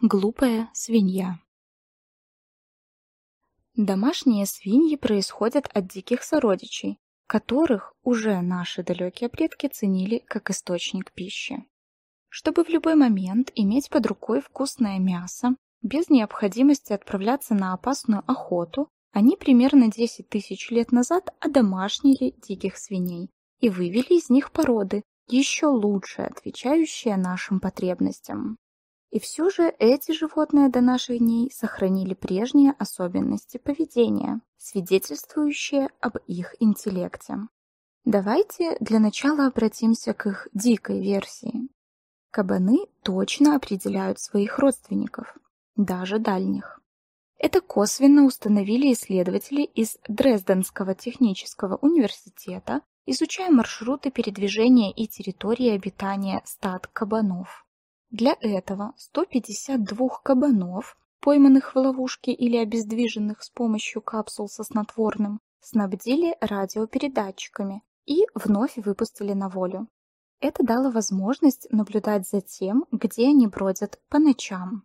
Глупая свинья. Домашние свиньи происходят от диких сородичей, которых уже наши далекие предки ценили как источник пищи. Чтобы в любой момент иметь под рукой вкусное мясо, без необходимости отправляться на опасную охоту, они примерно 10 тысяч лет назад одомашнили диких свиней и вывели из них породы, еще лучше отвечающие нашим потребностям. И все же эти животные до наших дней сохранили прежние особенности поведения, свидетельствующие об их интеллекте. Давайте для начала обратимся к их дикой версии. Кабаны точно определяют своих родственников, даже дальних. Это косвенно установили исследователи из Дрезденского технического университета, изучая маршруты передвижения и территории обитания стад кабанов. Для этого 152 кабанов, пойманных в ловушке или обездвиженных с помощью капсул со снотворным, снабдили радиопередатчиками и вновь выпустили на волю. Это дало возможность наблюдать за тем, где они бродят по ночам.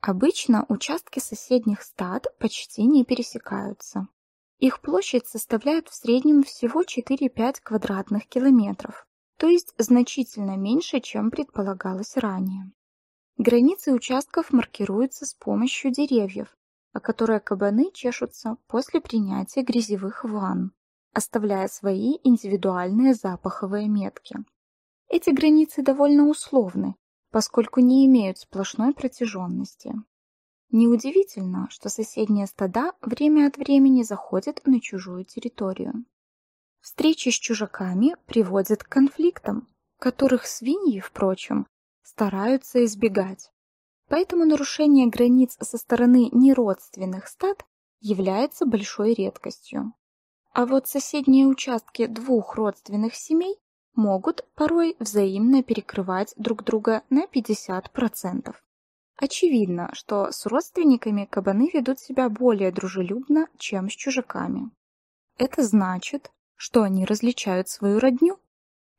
Обычно участки соседних стад почти не пересекаются. Их площадь составляет в среднем всего 4-5 квадратных километров, то есть значительно меньше, чем предполагалось ранее. Границы участков маркируются с помощью деревьев, о которые кабаны чешутся после принятия грязевых ванн, оставляя свои индивидуальные запаховые метки. Эти границы довольно условны, поскольку не имеют сплошной протяженности. Неудивительно, что соседние стада время от времени заходят на чужую территорию. Встречи с чужаками приводят к конфликтам, которых свиньи, впрочем, стараются избегать. Поэтому нарушение границ со стороны неродственных стад является большой редкостью. А вот соседние участки двух родственных семей могут порой взаимно перекрывать друг друга на 50%. Очевидно, что с родственниками кабаны ведут себя более дружелюбно, чем с чужаками. Это значит, что они различают свою родню?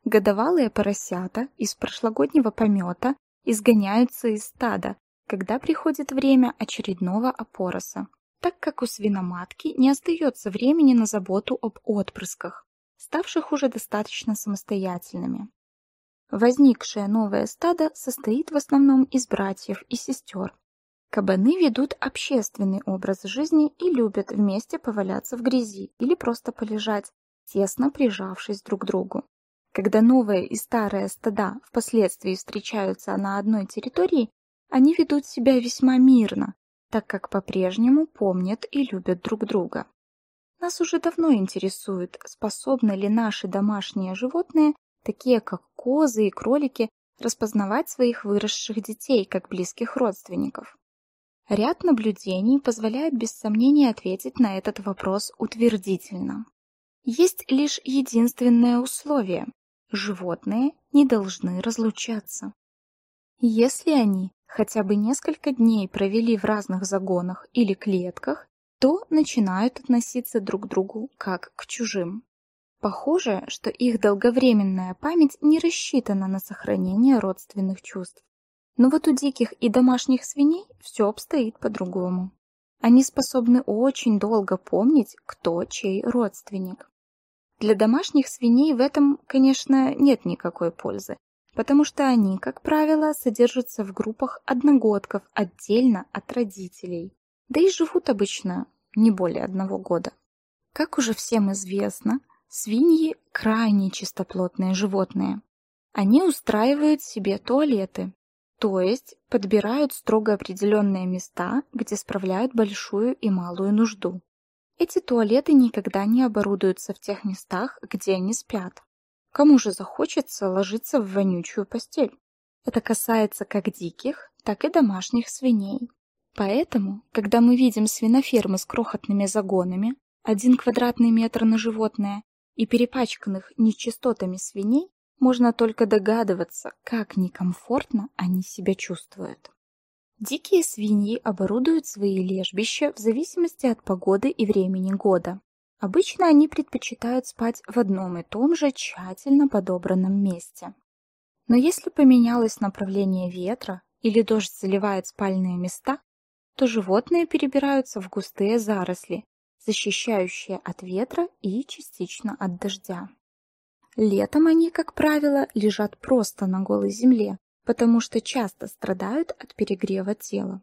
Годовалые поросята из прошлогоднего помета изгоняются из стада, когда приходит время очередного опороса, так как у свиноматки не остается времени на заботу об отпрысках, ставших уже достаточно самостоятельными. Возникшее новое стадо состоит в основном из братьев и сестер. Кабаны ведут общественный образ жизни и любят вместе поваляться в грязи или просто полежать, тесно прижавшись друг к другу. Когда новые и старые стада впоследствии встречаются на одной территории, они ведут себя весьма мирно, так как по-прежнему помнят и любят друг друга. Нас уже давно интересует, способны ли наши домашние животные, такие как козы и кролики, распознавать своих выросших детей как близких родственников. Ряд наблюдений позволяет без сомнения ответить на этот вопрос утвердительно. Есть лишь единственное условие – животные не должны разлучаться. Если они хотя бы несколько дней провели в разных загонах или клетках, то начинают относиться друг к другу как к чужим. Похоже, что их долговременная память не рассчитана на сохранение родственных чувств. Но вот у диких и домашних свиней все обстоит по-другому. Они способны очень долго помнить, кто чей родственник. Для домашних свиней в этом, конечно, нет никакой пользы, потому что они, как правило, содержатся в группах одногодков отдельно от родителей, да и живут обычно не более одного года. Как уже всем известно, свиньи – крайне чистоплотные животные. Они устраивают себе туалеты, то есть подбирают строго определенные места, где справляют большую и малую нужду. Эти туалеты никогда не оборудуются в тех местах, где они спят. Кому же захочется ложиться в вонючую постель? Это касается как диких, так и домашних свиней. Поэтому, когда мы видим свинофермы с крохотными загонами, один квадратный метр на животное и перепачканных нечистотами свиней, можно только догадываться, как некомфортно они себя чувствуют. Дикие свиньи оборудуют свои лежбища в зависимости от погоды и времени года. Обычно они предпочитают спать в одном и том же тщательно подобранном месте. Но если поменялось направление ветра или дождь заливает спальные места, то животные перебираются в густые заросли, защищающие от ветра и частично от дождя. Летом они, как правило, лежат просто на голой земле, потому что часто страдают от перегрева тела.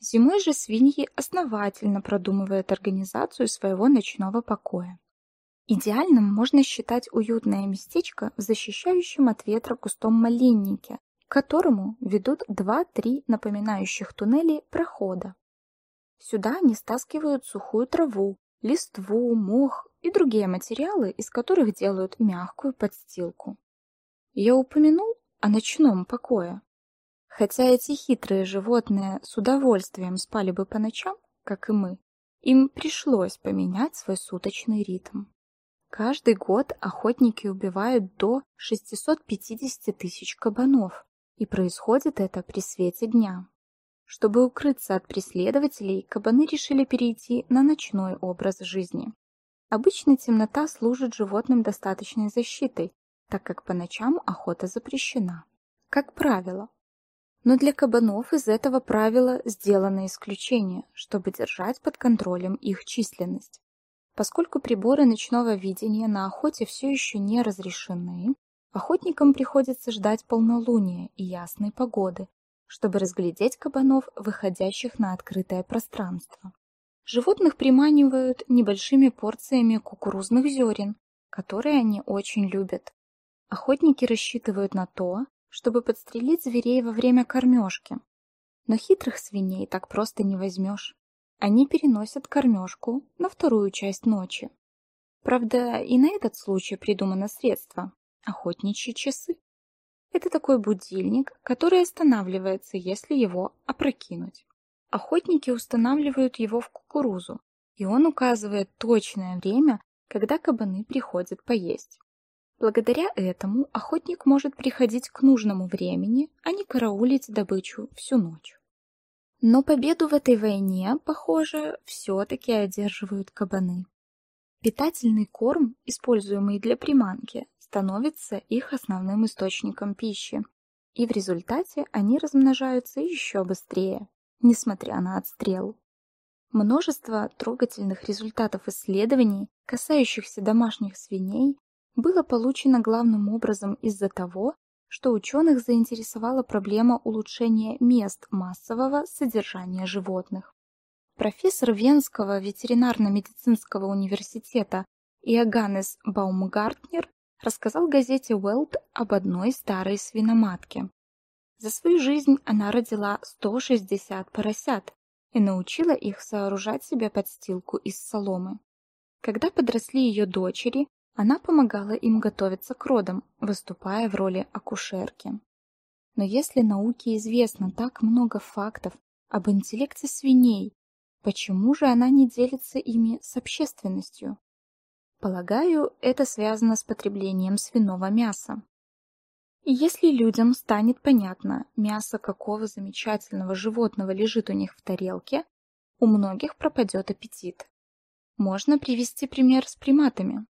Зимой же свиньи основательно продумывают организацию своего ночного покоя. Идеальным можно считать уютное местечко в защищающем от ветра густом малиннике, к которому ведут два-три напоминающих туннелей прохода. Сюда они стаскивают сухую траву, листву, мох и другие материалы, из которых делают мягкую подстилку. Я упомянул о ночном покое. Хотя эти хитрые животные с удовольствием спали бы по ночам, как и мы, им пришлось поменять свой суточный ритм. Каждый год охотники убивают до 650 тысяч кабанов, и происходит это при свете дня. Чтобы укрыться от преследователей, кабаны решили перейти на ночной образ жизни. Обычно темнота служит животным достаточной защитой, так как по ночам охота запрещена. Как правило. Но для кабанов из этого правила сделано исключение, чтобы держать под контролем их численность. Поскольку приборы ночного видения на охоте все еще не разрешены, охотникам приходится ждать полнолуния и ясной погоды, чтобы разглядеть кабанов, выходящих на открытое пространство. Животных приманивают небольшими порциями кукурузных зерен, которые они очень любят. Охотники рассчитывают на то, чтобы подстрелить зверей во время кормежки. Но хитрых свиней так просто не возьмешь. Они переносят кормежку на вторую часть ночи. Правда, и на этот случай придумано средство – охотничьи часы. Это такой будильник, который останавливается, если его опрокинуть. Охотники устанавливают его в кукурузу, и он указывает точное время, когда кабаны приходят поесть. Благодаря этому охотник может приходить к нужному времени, а не караулить добычу всю ночь. Но победу в этой войне, похоже, все-таки одерживают кабаны. Питательный корм, используемый для приманки, становится их основным источником пищи, и в результате они размножаются еще быстрее, несмотря на отстрел. Множество трогательных результатов исследований, касающихся домашних свиней, было получено главным образом из-за того, что ученых заинтересовала проблема улучшения мест массового содержания животных. Профессор Венского ветеринарно-медицинского университета Иоганнес Баумгартнер рассказал газете Welt об одной старой свиноматке. За свою жизнь она родила 160 поросят и научила их сооружать себе подстилку из соломы. Когда подросли ее дочери, она помогала им готовиться к родам, выступая в роли акушерки. Но если науке известно так много фактов об интеллекте свиней, почему же она не делится ими с общественностью? Полагаю, это связано с потреблением свиного мяса. Если людям станет понятно, мясо какого замечательного животного лежит у них в тарелке, у многих пропадет аппетит. Можно привести пример с приматами.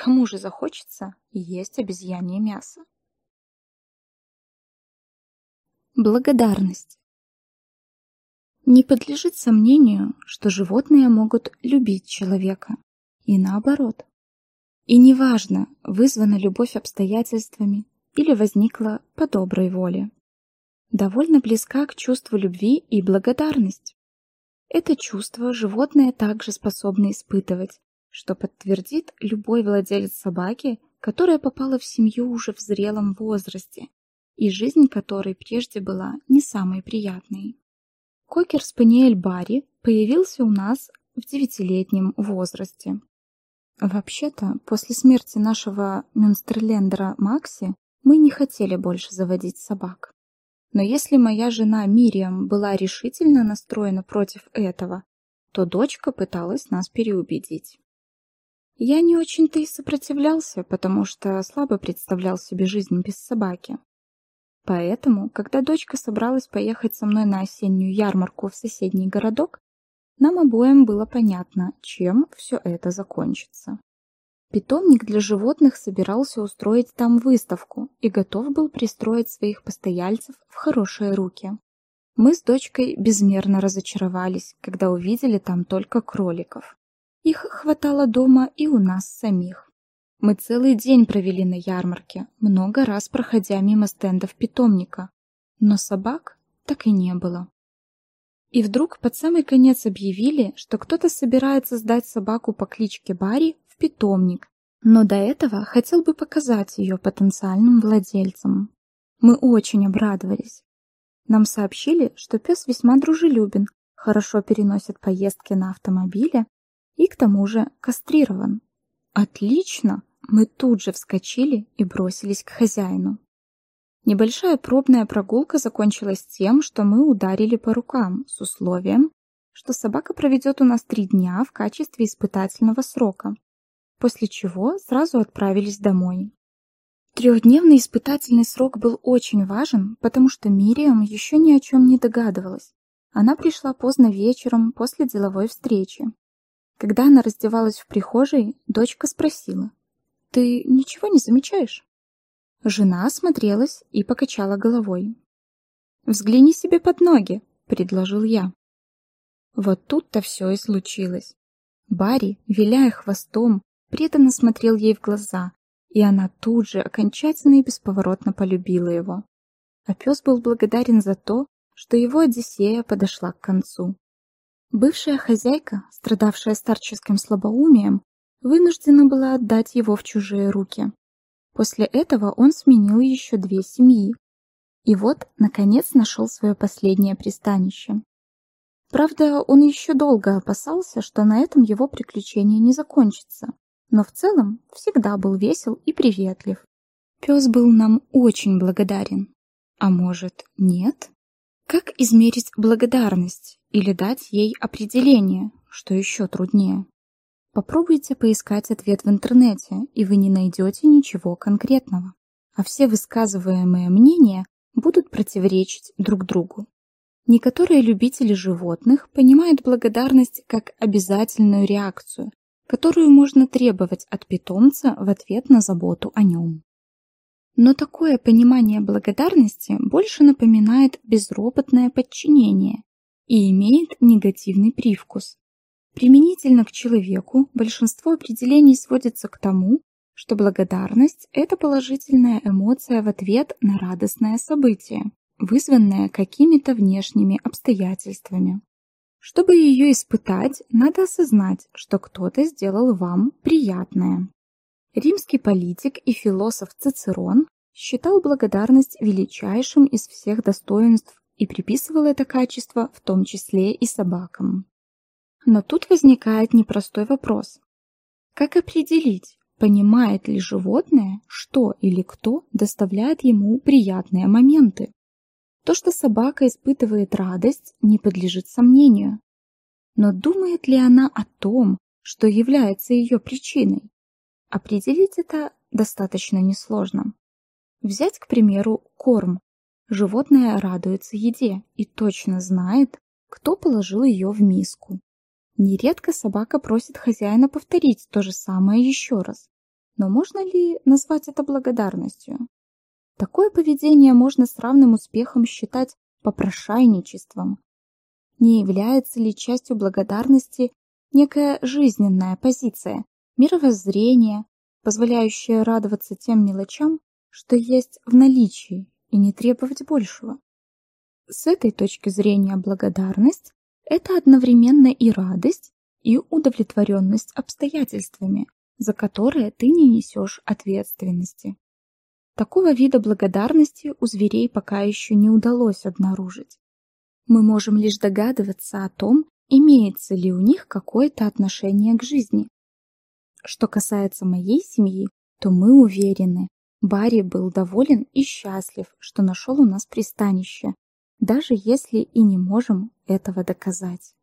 Кому же захочется есть обезьянье мясо? Благодарность. Не подлежит сомнению, что животные могут любить человека, и наоборот. И неважно, вызвана любовь обстоятельствами или возникла по доброй воле. Довольно близка к чувству любви и благодарность. Это чувство животные также способны испытывать, что подтвердит любой владелец собаки, которая попала в семью уже в зрелом возрасте, и жизнь которой прежде была не самой приятной. Кокер-спаниель Барри появился у нас в девятилетнем возрасте. Вообще-то, после смерти нашего Мюнстерлендера Макси мы не хотели больше заводить собак. Но если моя жена Мириам была решительно настроена против этого, то дочка пыталась нас переубедить. Я не очень-то и сопротивлялся, потому что слабо представлял себе жизнь без собаки. Поэтому, когда дочка собралась поехать со мной на осеннюю ярмарку в соседний городок, нам обоим было понятно, чем все это закончится. Питомник для животных собирался устроить там выставку и готов был пристроить своих постояльцев в хорошие руки. Мы с дочкой безмерно разочаровались, когда увидели там только кроликов. Их хватало дома и у нас самих. Мы целый день провели на ярмарке, много раз проходя мимо стендов питомника, но собак так и не было. И вдруг под самый конец объявили, что кто-то собирается сдать собаку по кличке Барри в питомник, но до этого хотел бы показать ее потенциальным владельцам. Мы очень обрадовались. Нам сообщили, что пес весьма дружелюбен, хорошо переносит поездки на автомобиле и к тому же кастрирован. Отлично! Мы тут же вскочили и бросились к хозяину. Небольшая пробная прогулка закончилась тем, что мы ударили по рукам с условием, что собака проведет у нас три дня в качестве испытательного срока, после чего сразу отправились домой. Трехдневный испытательный срок был очень важен, потому что Мириам еще ни о чем не догадывалась. Она пришла поздно вечером после деловой встречи. Когда она раздевалась в прихожей, дочка спросила, «Ты ничего не замечаешь?» Жена осмотрелась и покачала головой. «Взгляни себе под ноги», — предложил я. Вот тут-то все и случилось. Барри, виляя хвостом, преданно смотрел ей в глаза, и она тут же окончательно и бесповоротно полюбила его. А пес был благодарен за то, что его Одиссея подошла к концу. Бывшая хозяйка, страдавшая старческим слабоумием, вынуждена была отдать его в чужие руки. После этого он сменил еще две семьи. И вот, наконец, нашел свое последнее пристанище. Правда, он еще долго опасался, что на этом его приключение не закончится, но в целом всегда был весел и приветлив. Пес был нам очень благодарен. А может, нет? Как измерить благодарность или дать ей определение, что еще труднее? Попробуйте поискать ответ в интернете, и вы не найдете ничего конкретного. А все высказываемые мнения будут противоречить друг другу. Некоторые любители животных понимают благодарность как обязательную реакцию, которую можно требовать от питомца в ответ на заботу о нем. Но такое понимание благодарности больше напоминает безропотное подчинение и имеет негативный привкус. Применительно к человеку большинство определений сводится к тому, что благодарность – это положительная эмоция в ответ на радостное событие, вызванное какими-то внешними обстоятельствами. Чтобы ее испытать, надо осознать, что кто-то сделал вам приятное. Римский политик и философ Цицерон считал благодарность величайшим из всех достоинств и приписывал это качество в том числе и собакам. Но тут возникает непростой вопрос. Как определить, понимает ли животное, что или кто доставляет ему приятные моменты? То, что собака испытывает радость, не подлежит сомнению. Но думает ли она о том, что является ее причиной? Определить это достаточно несложно. Взять, к примеру, корм. Животное радуется еде и точно знает, кто положил ее в миску. Нередко собака просит хозяина повторить то же самое еще раз. Но можно ли назвать это благодарностью? Такое поведение можно с равным успехом считать попрошайничеством. Не является ли частью благодарности некая жизненная позиция, мировоззрение, позволяющее радоваться тем мелочам, что есть в наличии, и не требовать большего? С этой точки зрения благодарность – это одновременно и радость, и удовлетворенность обстоятельствами, за которые ты не несешь ответственности. Такого вида благодарности у зверей пока еще не удалось обнаружить. Мы можем лишь догадываться о том, имеется ли у них какое-то отношение к жизни. Что касается моей семьи, то мы уверены, Барри был доволен и счастлив, что нашел у нас пристанище, даже если и не можем этого доказать.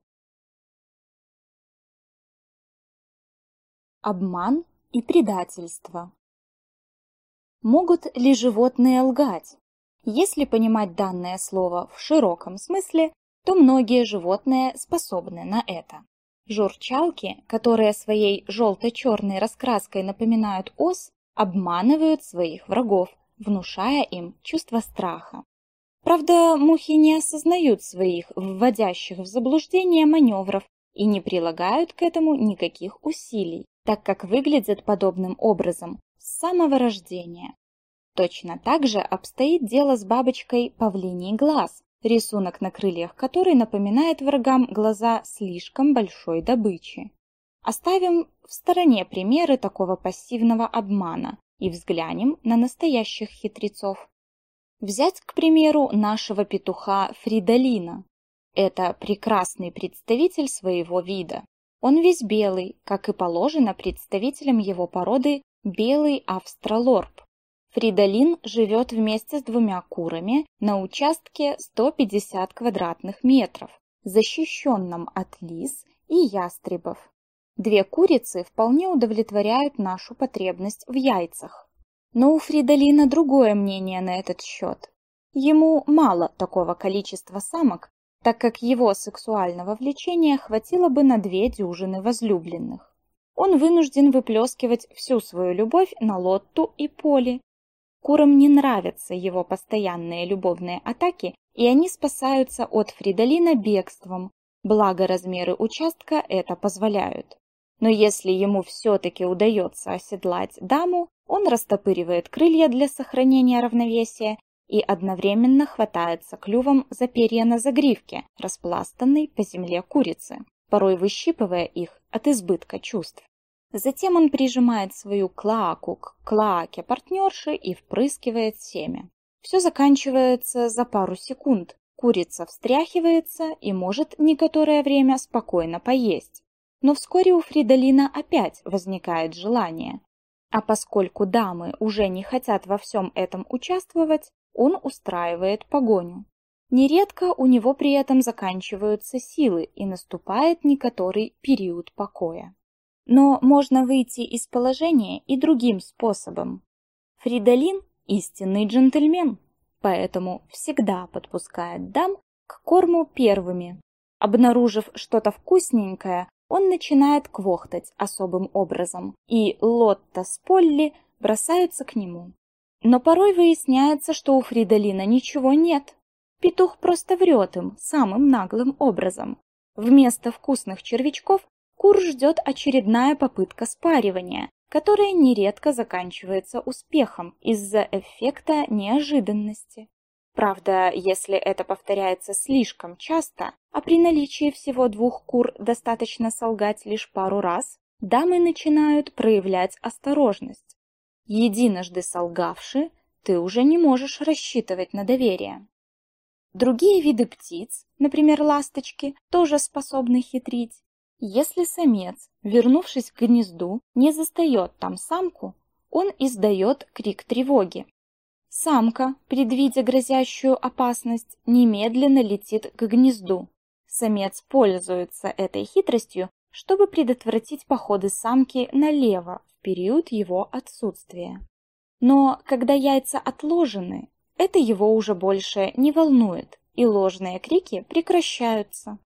Обман и предательство Могут ли животные лгать? Если понимать данное слово в широком смысле, то многие животные способны на это. Журчалки, которые своей желто-черной раскраской напоминают ос, обманывают своих врагов, внушая им чувство страха. Правда, мухи не осознают своих вводящих в заблуждение маневров и не прилагают к этому никаких усилий, так как выглядят подобным образом с самого рождения. Точно так же обстоит дело с бабочкой павлиний глаз, рисунок на крыльях которой напоминает врагам глаза слишком большой добычи. Оставим в стороне примеры такого пассивного обмана и взглянем на настоящих хитрецов. Взять, к примеру, нашего петуха Фридолина. Это прекрасный представитель своего вида. Он весь белый, как и положено представителям его породы белый австралорп. Фридолин живет вместе с двумя курами на участке 150 квадратных метров, защищенном от лис и ястребов. Две курицы вполне удовлетворяют нашу потребность в яйцах. Но у Фридолина другое мнение на этот счет. Ему мало такого количества самок, так как его сексуального влечения хватило бы на две дюжины возлюбленных. Он вынужден выплескивать всю свою любовь на Лотту и Поли. Курам не нравятся его постоянные любовные атаки, и они спасаются от Фридолина бегством, благо размеры участка это позволяют. Но если ему все-таки удается оседлать даму, он растопыривает крылья для сохранения равновесия и одновременно хватается клювом за перья на загривке, распластанной по земле курицы, порой выщипывая их от избытка чувств. Затем он прижимает свою клаку к клаке партнерши и впрыскивает семя. Все заканчивается за пару секунд. Курица встряхивается и может некоторое время спокойно поесть. Но вскоре у Фридолина опять возникает желание. А поскольку дамы уже не хотят во всем этом участвовать, он устраивает погоню. Нередко у него при этом заканчиваются силы и наступает некоторый период покоя. Но можно выйти из положения и другим способом. Фридолин – истинный джентльмен, поэтому всегда подпускает дам к корму первыми. Обнаружив что-то вкусненькое, он начинает квохтать особым образом, и Лотта с Полли бросаются к нему. Но порой выясняется, что у Фридолина ничего нет. Петух просто врет им самым наглым образом. Вместо вкусных червячков кур ждет очередная попытка спаривания, которая нередко заканчивается успехом из-за эффекта неожиданности. Правда, если это повторяется слишком часто, а при наличии всего двух кур достаточно солгать лишь пару раз, дамы начинают проявлять осторожность. Единожды солгавши, ты уже не можешь рассчитывать на доверие. Другие виды птиц, например, ласточки, тоже способны хитрить. Если самец, вернувшись к гнезду, не застает там самку, он издает крик тревоги. Самка, предвидя грозящую опасность, немедленно летит к гнезду. Самец пользуется этой хитростью, чтобы предотвратить походы самки налево в период его отсутствия. Но когда яйца отложены, это его уже больше не волнует, и ложные крики прекращаются.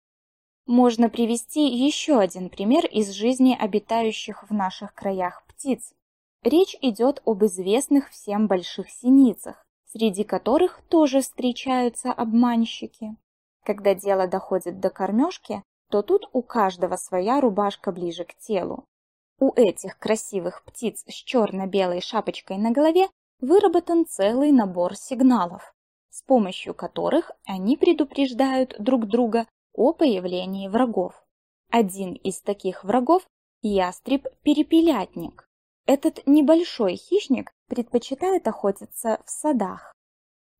Можно привести еще один пример из жизни обитающих в наших краях птиц. Речь идет об известных всем больших синицах, среди которых тоже встречаются обманщики. Когда дело доходит до кормежки, то тут у каждого своя рубашка ближе к телу. У этих красивых птиц с черно-белой шапочкой на голове выработан целый набор сигналов, с помощью которых они предупреждают друг друга о появлении врагов. Один из таких врагов – ястреб-перепелятник. Этот небольшой хищник предпочитает охотиться в садах.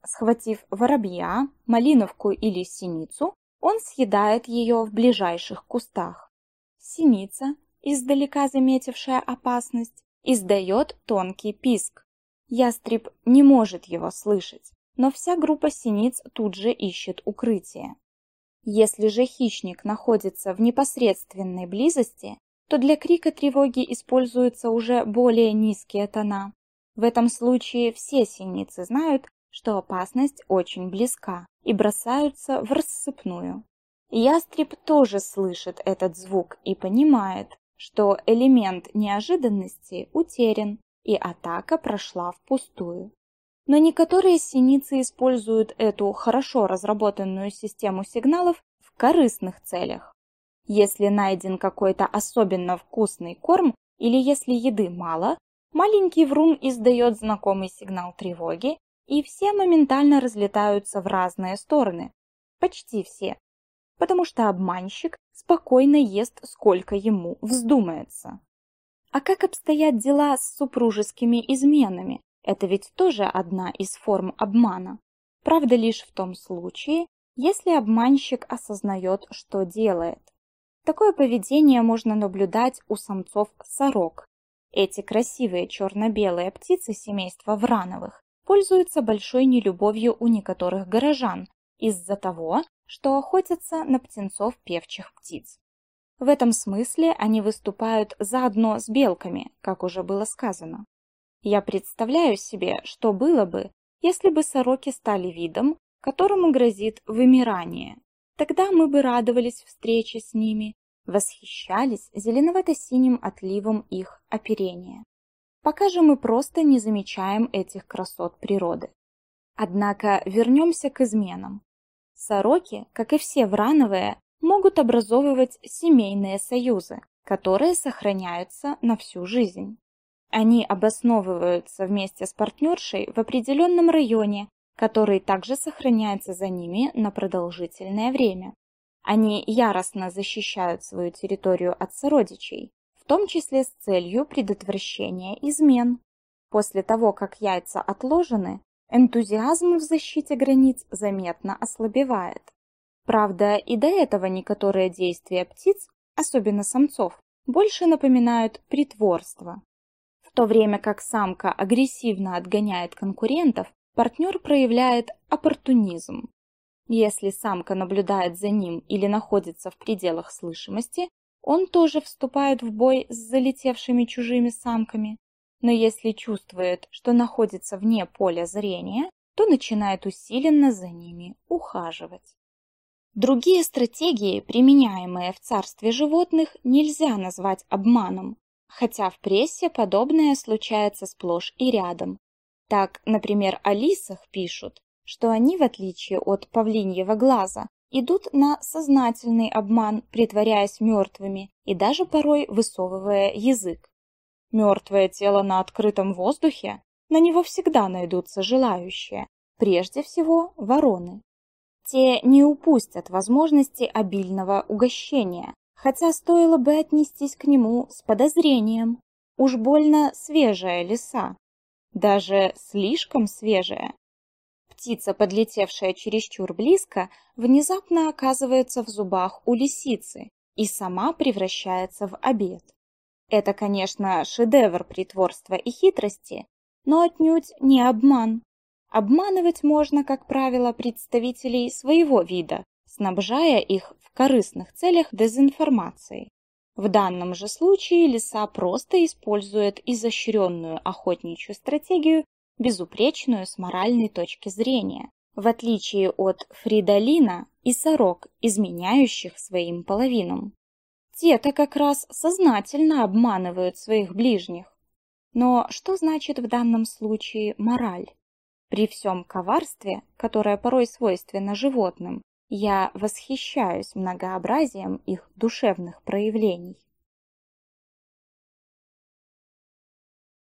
Схватив воробья, малиновку или синицу, он съедает ее в ближайших кустах. Синица, издалека заметившая опасность, издает тонкий писк. Ястреб не может его слышать, но вся группа синиц тут же ищет укрытие. Если же хищник находится в непосредственной близости, то для крика тревоги используются уже более низкие тона. В этом случае все синицы знают, что опасность очень близка и бросаются в рассыпную. Ястреб тоже слышит этот звук и понимает, что элемент неожиданности утерян, и атака прошла впустую. Но некоторые синицы используют эту хорошо разработанную систему сигналов в корыстных целях. Если найден какой-то особенно вкусный корм или если еды мало, маленький врун издает знакомый сигнал тревоги, и все моментально разлетаются в разные стороны. Почти все. Потому что обманщик спокойно ест, сколько ему вздумается. А как обстоят дела с супружескими изменами? Это ведь тоже одна из форм обмана. Правда лишь в том случае, если обманщик осознает, что делает. Такое поведение можно наблюдать у самцов сорок. Эти красивые черно-белые птицы семейства Врановых пользуются большой нелюбовью у некоторых горожан из-за того, что охотятся на птенцов певчих птиц. В этом смысле они выступают заодно с белками, как уже было сказано. Я представляю себе, что было бы, если бы сороки стали видом, которому грозит вымирание. Тогда мы бы радовались встрече с ними, восхищались зеленовато-синим отливом их оперения. Пока же мы просто не замечаем этих красот природы. Однако вернемся к изменам. Сороки, как и все врановые, могут образовывать семейные союзы, которые сохраняются на всю жизнь. Они обосновываются вместе с партнершей в определенном районе, который также сохраняется за ними на продолжительное время. Они яростно защищают свою территорию от сородичей, в том числе с целью предотвращения измен. После того, как яйца отложены, энтузиазм в защите границ заметно ослабевает. Правда, и до этого некоторые действия птиц, особенно самцов, больше напоминают притворство, то время как самка агрессивно отгоняет конкурентов, партнер проявляет оппортунизм. Если самка наблюдает за ним или находится в пределах слышимости, он тоже вступает в бой с залетевшими чужими самками. Но если чувствует, что находится вне поля зрения, то начинает усиленно за ними ухаживать. Другие стратегии, применяемые в царстве животных, нельзя назвать обманом, хотя в прессе подобное случается сплошь и рядом. Так, например, о лисах пишут, что они, в отличие от павлиньего глаза, идут на сознательный обман, притворяясь мертвыми и даже порой высовывая язык. Мертвое тело на открытом воздухе, на него всегда найдутся желающие, прежде всего вороны. Те не упустят возможности обильного угощения, хотя стоило бы отнестись к нему с подозрением. Уж больно свежая лиса, даже слишком свежая. Птица, подлетевшая чересчур близко, внезапно оказывается в зубах у лисицы и сама превращается в обед. Это, конечно, шедевр притворства и хитрости, но отнюдь не обман. Обманывать можно, как правило, представителей своего вида, снабжая их в корыстных целях дезинформацией. В данном же случае лиса просто использует изощренную охотничью стратегию, безупречную с моральной точки зрения, в отличие от фридолина и сорок, изменяющих своим половинам. Те-то как раз сознательно обманывают своих ближних. Но что значит в данном случае мораль? При всем коварстве, которое порой свойственно животным, я восхищаюсь многообразием их душевных проявлений.